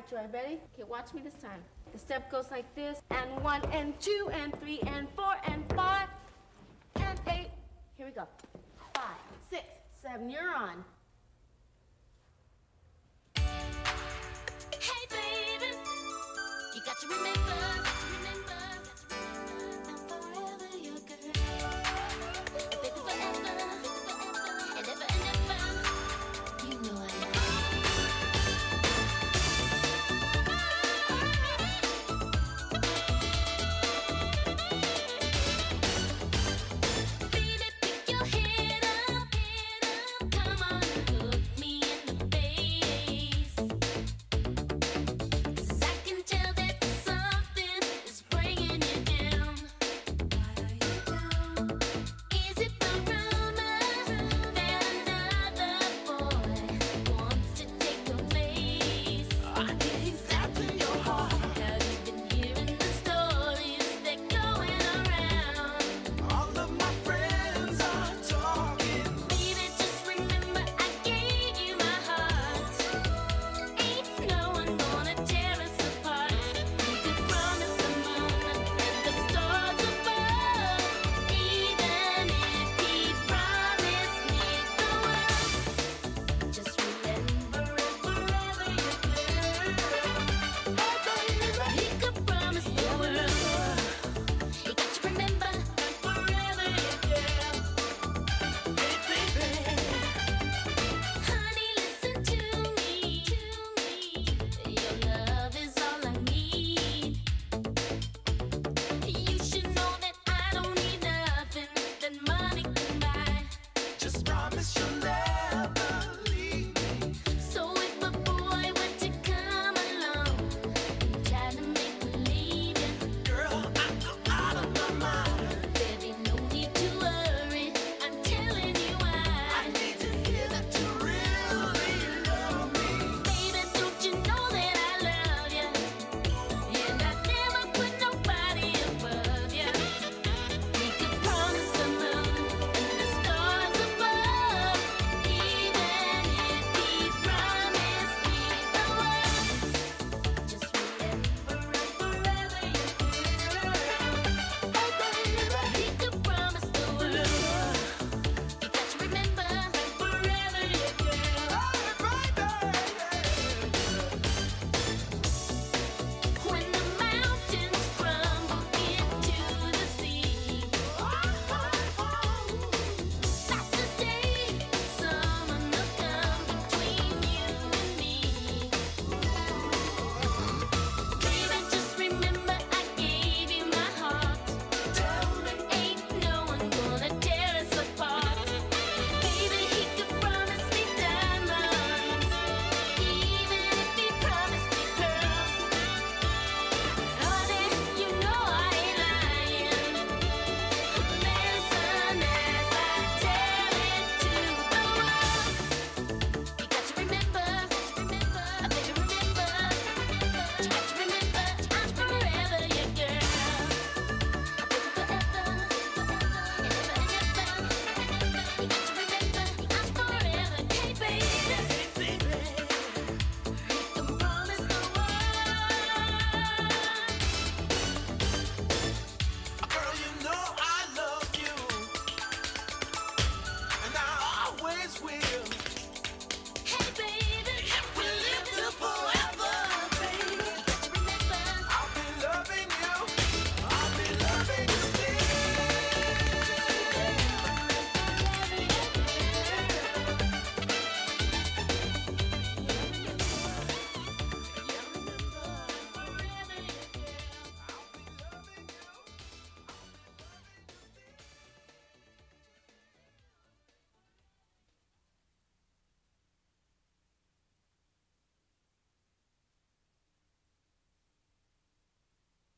right, Joy, ready? Okay, watch me this time. The step goes like this, and one, and two, and three, and four, and five, and eight. Here we go. Five, six, seven, you're on. Hey, baby, you got to remember.